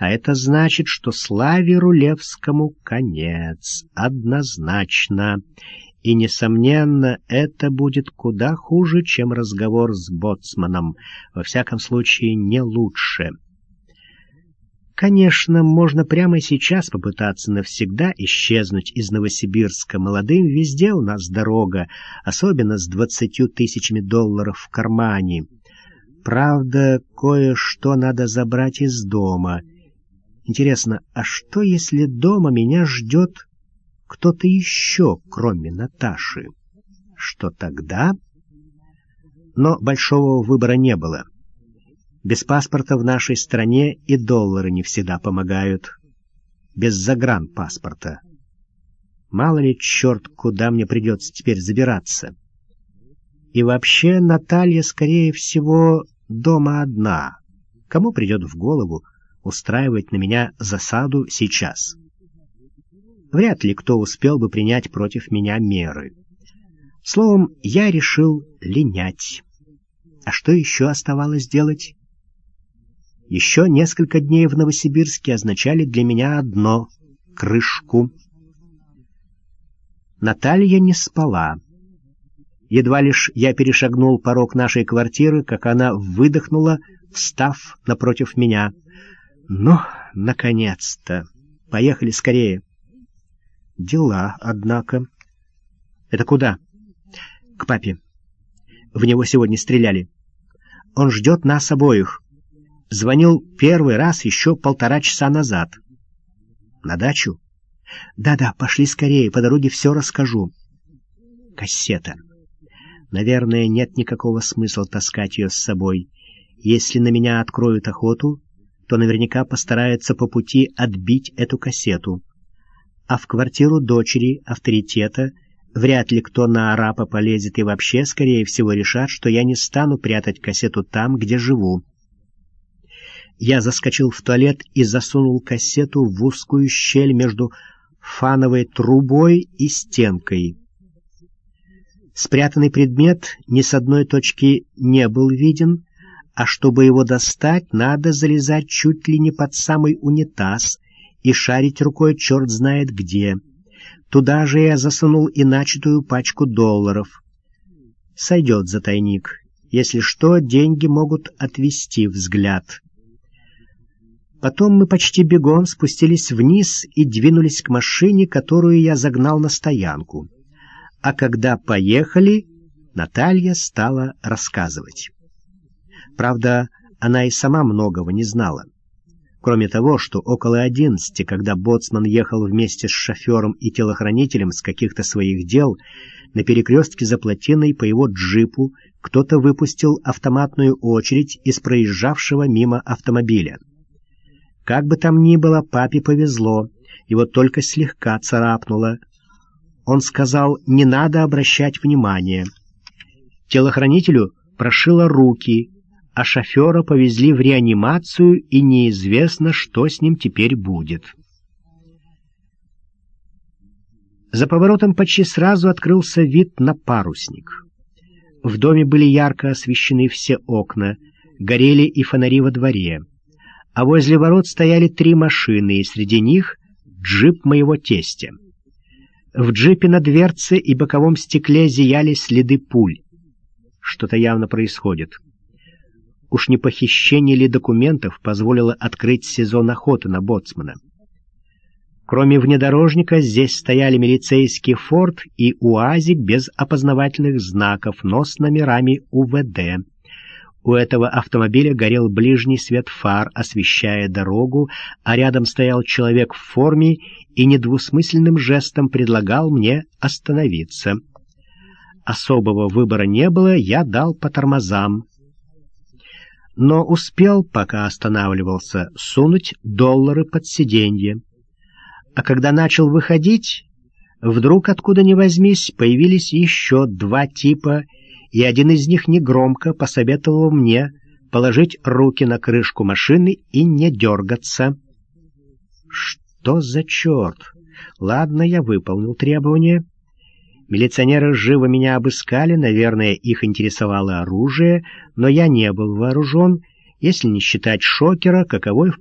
А это значит, что Славе Рулевскому конец, однозначно. И, несомненно, это будет куда хуже, чем разговор с боцманом, во всяком случае, не лучше. Конечно, можно прямо сейчас попытаться навсегда исчезнуть из Новосибирска. Молодым везде у нас дорога, особенно с двадцатью тысячами долларов в кармане. Правда, кое-что надо забрать из дома. Интересно, а что, если дома меня ждет кто-то еще, кроме Наташи? Что тогда? Но большого выбора не было. Без паспорта в нашей стране и доллары не всегда помогают. Без загранпаспорта. Мало ли, черт, куда мне придется теперь забираться. И вообще Наталья, скорее всего, дома одна. Кому придет в голову устраивать на меня засаду сейчас? Вряд ли кто успел бы принять против меня меры. Словом, я решил линять. А что еще оставалось делать? Еще несколько дней в Новосибирске означали для меня одно — крышку. Наталья не спала. Едва лишь я перешагнул порог нашей квартиры, как она выдохнула, встав напротив меня. «Ну, наконец-то! Поехали скорее!» «Дела, однако...» «Это куда?» «К папе. В него сегодня стреляли. Он ждет нас обоих. Звонил первый раз еще полтора часа назад». «На дачу?» «Да-да, пошли скорее, по дороге все расскажу». «Кассета». Наверное, нет никакого смысла таскать ее с собой. Если на меня откроют охоту, то наверняка постараются по пути отбить эту кассету. А в квартиру дочери, авторитета, вряд ли кто на арапа полезет и вообще, скорее всего, решат, что я не стану прятать кассету там, где живу. Я заскочил в туалет и засунул кассету в узкую щель между фановой трубой и стенкой. Спрятанный предмет ни с одной точки не был виден, а чтобы его достать, надо залезать чуть ли не под самый унитаз и шарить рукой черт знает где. Туда же я засунул и начатую пачку долларов. Сойдет за тайник. Если что, деньги могут отвести взгляд. Потом мы почти бегом спустились вниз и двинулись к машине, которую я загнал на стоянку. А когда поехали, Наталья стала рассказывать. Правда, она и сама многого не знала. Кроме того, что около одиннадцати, когда боцман ехал вместе с шофером и телохранителем с каких-то своих дел, на перекрестке за плотиной по его джипу кто-то выпустил автоматную очередь из проезжавшего мимо автомобиля. Как бы там ни было, папе повезло, его только слегка царапнуло, он сказал, не надо обращать внимания. Телохранителю прошило руки, а шофера повезли в реанимацию, и неизвестно, что с ним теперь будет. За поворотом почти сразу открылся вид на парусник. В доме были ярко освещены все окна, горели и фонари во дворе, а возле ворот стояли три машины, и среди них джип моего тестя. В джипе на дверце и боковом стекле зияли следы пуль. Что-то явно происходит. Уж не похищение ли документов позволило открыть сезон охоты на боцмана? Кроме внедорожника, здесь стояли милицейский форт и УАЗик без опознавательных знаков, но с номерами УВД. У этого автомобиля горел ближний свет фар, освещая дорогу, а рядом стоял человек в форме и недвусмысленным жестом предлагал мне остановиться. Особого выбора не было, я дал по тормозам. Но успел, пока останавливался, сунуть доллары под сиденье. А когда начал выходить, вдруг, откуда ни возьмись, появились еще два типа — и один из них негромко посоветовал мне положить руки на крышку машины и не дергаться. Что за черт? Ладно, я выполнил требования. Милиционеры живо меня обыскали, наверное, их интересовало оружие, но я не был вооружен, если не считать шокера, каковой